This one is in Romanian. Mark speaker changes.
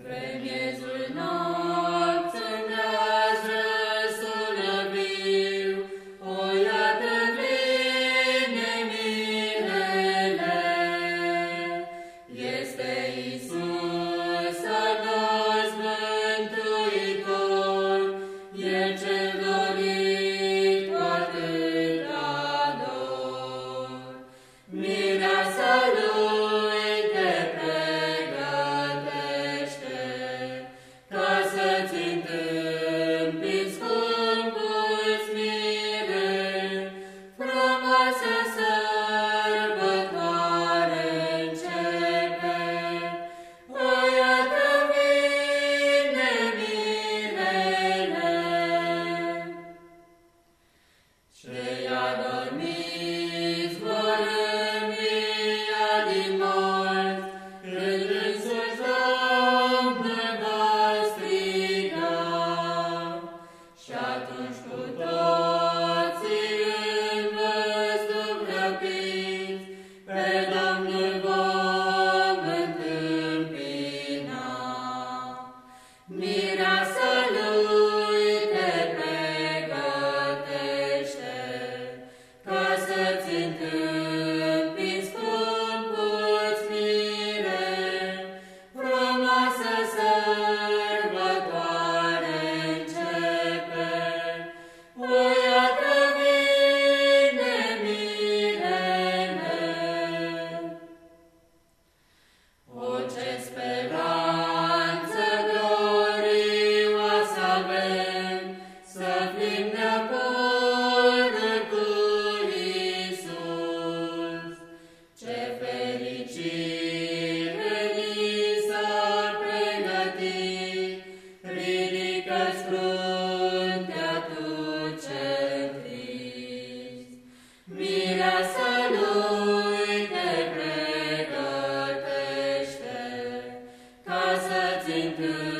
Speaker 1: Spre miezul nopți umbrează sulăviu, o iată vine mirele. Este Iisus adormir. fericire li s-ar ridică fruntea tu cel trist. Mila să lui te pregătește, ca să-ți întâlnești,